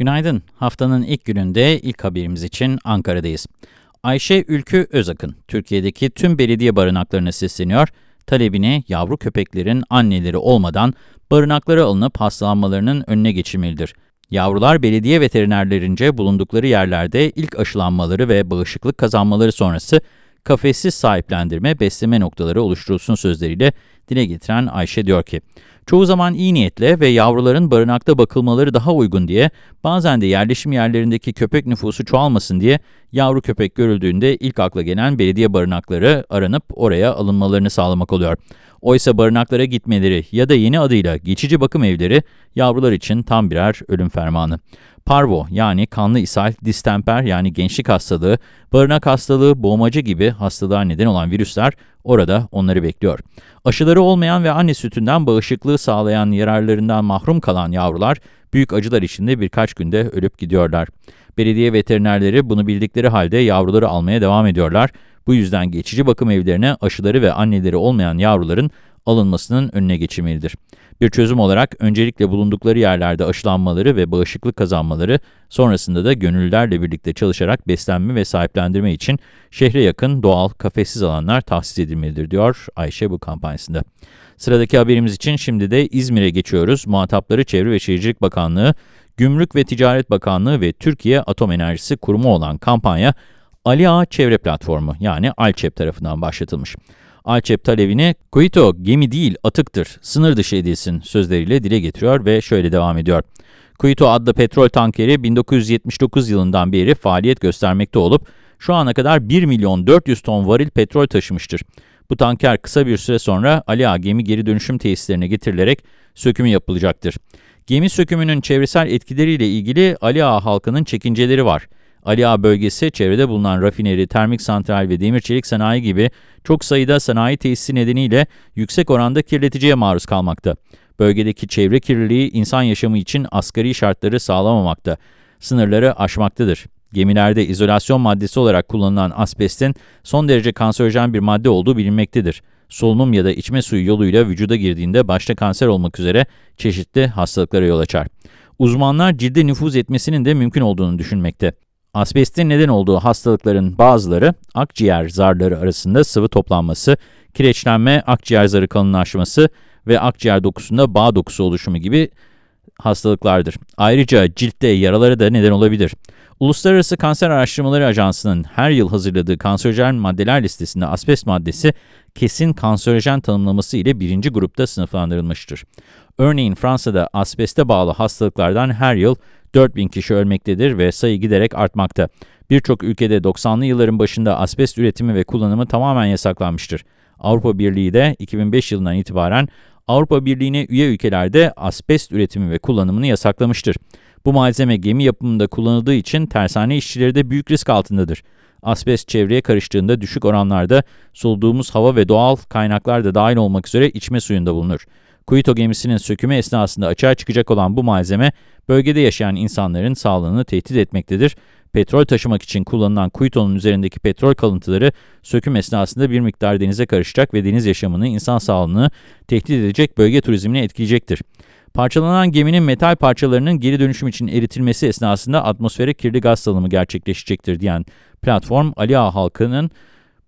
Günaydın. Haftanın ilk gününde ilk haberimiz için Ankara'dayız. Ayşe Ülkü Özakın, Türkiye'deki tüm belediye barınaklarına sesleniyor. Talebini yavru köpeklerin anneleri olmadan barınaklara alınıp hastalanmalarının önüne geçilmelidir. Yavrular belediye veterinerlerince bulundukları yerlerde ilk aşılanmaları ve bağışıklık kazanmaları sonrası kafessiz sahiplendirme, besleme noktaları oluşturulsun sözleriyle dile getiren Ayşe diyor ki, Çoğu zaman iyi niyetle ve yavruların barınakta bakılmaları daha uygun diye, bazen de yerleşim yerlerindeki köpek nüfusu çoğalmasın diye yavru köpek görüldüğünde ilk akla gelen belediye barınakları aranıp oraya alınmalarını sağlamak oluyor. Oysa barınaklara gitmeleri ya da yeni adıyla geçici bakım evleri yavrular için tam birer ölüm fermanı. Parvo yani kanlı ishal, distemper yani gençlik hastalığı, barınak hastalığı, boğmaca gibi hastalığa neden olan virüsler orada onları bekliyor. Aşıları olmayan ve anne sütünden bağışıklığı sağlayan yararlarından mahrum kalan yavrular büyük acılar içinde birkaç günde ölüp gidiyorlar. Belediye veterinerleri bunu bildikleri halde yavruları almaya devam ediyorlar. Bu yüzden geçici bakım evlerine aşıları ve anneleri olmayan yavruların alınmasının önüne geçilmelidir. Bir çözüm olarak öncelikle bulundukları yerlerde aşılanmaları ve bağışıklık kazanmaları, sonrasında da gönüllülerle birlikte çalışarak beslenme ve sahiplendirme için şehre yakın doğal kafessiz alanlar tahsis edilmelidir diyor Ayşe bu kampanyasında. Sıradaki haberimiz için şimdi de İzmir'e geçiyoruz. Muhatapları Çevre ve Şehircilik Bakanlığı, Gümrük ve Ticaret Bakanlığı ve Türkiye Atom Enerjisi Kurumu olan kampanya Ali Ağa Çevre Platformu yani ALÇEP tarafından başlatılmış. Alçep talebini Kuito gemi değil atıktır, sınır dışı edilsin sözleriyle dile getiriyor ve şöyle devam ediyor. Kuito adlı petrol tankeri 1979 yılından beri faaliyet göstermekte olup şu ana kadar 1 milyon 400 ton varil petrol taşımıştır. Bu tanker kısa bir süre sonra Ali gemi geri dönüşüm tesislerine getirilerek sökümü yapılacaktır. Gemi sökümünün çevresel etkileriyle ilgili Ali halkının çekinceleri var. Ali Ağa bölgesi çevrede bulunan rafineri, termik santral ve demir çelik sanayi gibi çok sayıda sanayi tesisi nedeniyle yüksek oranda kirleticiye maruz kalmakta. Bölgedeki çevre kirliliği insan yaşamı için asgari şartları sağlamamakta, sınırları aşmaktadır. Gemilerde izolasyon maddesi olarak kullanılan asbestin son derece kanserojen bir madde olduğu bilinmektedir. Solunum ya da içme suyu yoluyla vücuda girdiğinde başta kanser olmak üzere çeşitli hastalıklara yol açar. Uzmanlar cilde nüfuz etmesinin de mümkün olduğunu düşünmekte. Asbestin neden olduğu hastalıkların bazıları akciğer zarları arasında sıvı toplanması, kireçlenme, akciğer zarı kalınlaşması ve akciğer dokusunda bağ dokusu oluşumu gibi hastalıklardır. Ayrıca ciltte yaralara da neden olabilir. Uluslararası Kanser Araştırmaları Ajansı'nın her yıl hazırladığı kanserojen maddeler listesinde asbest maddesi kesin kanserojen tanımlaması ile birinci grupta sınıflandırılmıştır. Örneğin Fransa'da asbeste bağlı hastalıklardan her yıl 4000 kişi ölmektedir ve sayı giderek artmakta. Birçok ülkede 90'lı yılların başında asbest üretimi ve kullanımı tamamen yasaklanmıştır. Avrupa Birliği de 2005 yılından itibaren Avrupa Birliği'ne üye ülkelerde asbest üretimi ve kullanımını yasaklamıştır. Bu malzeme gemi yapımında kullanıldığı için tersane işçileri de büyük risk altındadır. Asbest çevreye karıştığında düşük oranlarda soluduğumuz hava ve doğal kaynaklar da dahil olmak üzere içme suyunda bulunur. Kuito gemisinin sökümü esnasında açığa çıkacak olan bu malzeme, bölgede yaşayan insanların sağlığını tehdit etmektedir. Petrol taşımak için kullanılan Kuito'nun üzerindeki petrol kalıntıları söküm esnasında bir miktar denize karışacak ve deniz yaşamını, insan sağlığını tehdit edecek bölge turizmini etkileyecektir. Parçalanan geminin metal parçalarının geri dönüşüm için eritilmesi esnasında atmosfere kirli gaz salımı gerçekleşecektir diyen platform, Ali Ağa halkının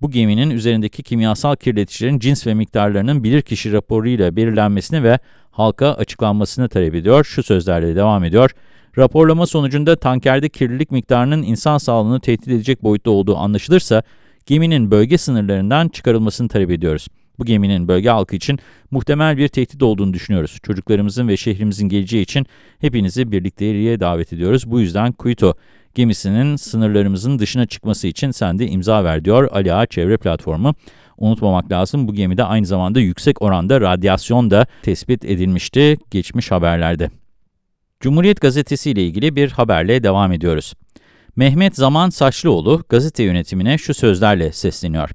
bu geminin üzerindeki kimyasal kirleticilerin cins ve miktarlarının bilirkişi raporuyla belirlenmesini ve halka açıklanmasını talep ediyor. Şu sözlerle devam ediyor. Raporlama sonucunda tankerde kirlilik miktarının insan sağlığını tehdit edecek boyutta olduğu anlaşılırsa geminin bölge sınırlarından çıkarılmasını talep ediyoruz. Bu geminin bölge halkı için muhtemel bir tehdit olduğunu düşünüyoruz. Çocuklarımızın ve şehrimizin geleceği için hepinizi birlikteliğe davet ediyoruz. Bu yüzden Kuito gemisinin sınırlarımızın dışına çıkması için sen de imza ver diyor Ali Ağa Çevre Platformu. Unutmamak lazım bu gemide aynı zamanda yüksek oranda radyasyon da tespit edilmişti geçmiş haberlerde. Cumhuriyet Gazetesi ile ilgili bir haberle devam ediyoruz. Mehmet Zaman Saçlıoğlu gazete yönetimine şu sözlerle sesleniyor.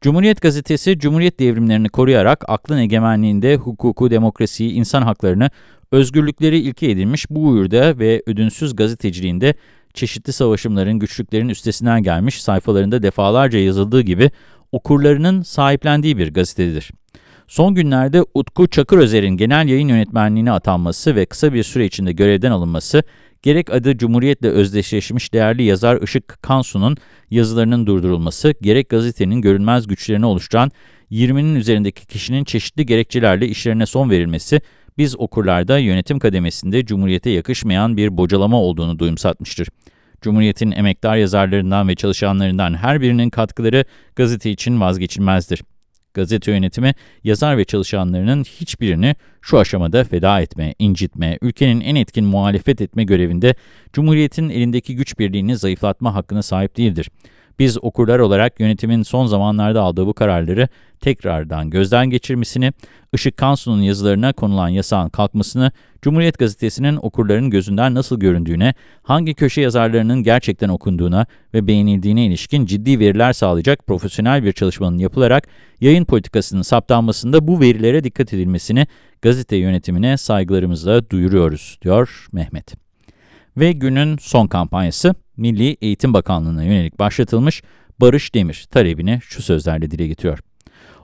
Cumhuriyet Gazetesi, Cumhuriyet devrimlerini koruyarak aklın egemenliğinde hukuku, demokrasiyi, insan haklarını, özgürlükleri ilke edilmiş bu uğurda ve ödünsüz gazeteciliğinde çeşitli savaşımların, güçlüklerin üstesinden gelmiş sayfalarında defalarca yazıldığı gibi okurlarının sahiplendiği bir gazetedir. Son günlerde Utku Çakırözer'in genel yayın yönetmenliğine atanması ve kısa bir süre içinde görevden alınması, gerek adı Cumhuriyet'le özdeşleşmiş değerli yazar Işık Kansu'nun yazılarının durdurulması, gerek gazetenin görünmez güçlerini oluşturan 20'nin üzerindeki kişinin çeşitli gerekçelerle işlerine son verilmesi, biz okurlarda yönetim kademesinde Cumhuriyet'e yakışmayan bir bocalama olduğunu duyumsatmıştır. Cumhuriyet'in emektar yazarlarından ve çalışanlarından her birinin katkıları gazete için vazgeçilmezdir. Gazete yönetimi, yazar ve çalışanlarının hiçbirini şu aşamada feda etme, incitme, ülkenin en etkin muhalefet etme görevinde Cumhuriyet'in elindeki güç birliğini zayıflatma hakkına sahip değildir. Biz okurlar olarak yönetimin son zamanlarda aldığı bu kararları tekrardan gözden geçirmesini, Işık Kansu'nun yazılarına konulan yasağın kalkmasını, Cumhuriyet Gazetesi'nin okurların gözünden nasıl göründüğüne, hangi köşe yazarlarının gerçekten okunduğuna ve beğenildiğine ilişkin ciddi veriler sağlayacak profesyonel bir çalışmanın yapılarak yayın politikasının saptanmasında bu verilere dikkat edilmesini gazete yönetimine saygılarımızla duyuruyoruz, diyor Mehmet. Ve günün son kampanyası, Milli Eğitim Bakanlığı'na yönelik başlatılmış Barış Demir talebini şu sözlerle dile getiriyor.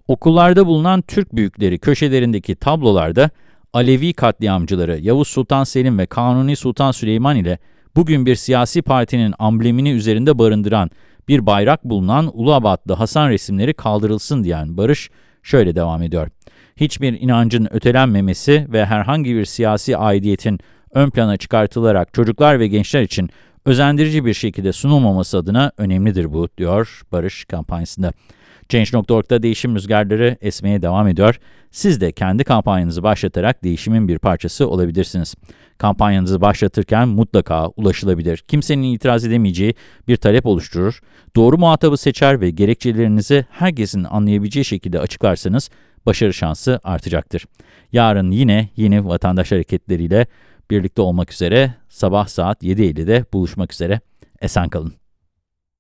Okullarda bulunan Türk büyükleri köşelerindeki tablolarda Alevi katliamcıları Yavuz Sultan Selim ve Kanuni Sultan Süleyman ile bugün bir siyasi partinin amblemini üzerinde barındıran bir bayrak bulunan Uluabatlı Hasan resimleri kaldırılsın diyen Barış şöyle devam ediyor. Hiçbir inancın ötelenmemesi ve herhangi bir siyasi aidiyetin ön plana çıkartılarak çocuklar ve gençler için özendirici bir şekilde sunulmaması adına önemlidir bu, diyor Barış kampanyasında. Change.org'da değişim rüzgarları esmeye devam ediyor. Siz de kendi kampanyanızı başlatarak değişimin bir parçası olabilirsiniz. Kampanyanızı başlatırken mutlaka ulaşılabilir, kimsenin itiraz edemeyeceği bir talep oluşturur. Doğru muhatabı seçer ve gerekçelerinizi herkesin anlayabileceği şekilde açıklarsanız başarı şansı artacaktır. Yarın yine yeni vatandaş hareketleriyle birlikte olmak üzere sabah saat 7.50'de buluşmak üzere. Esen kalın.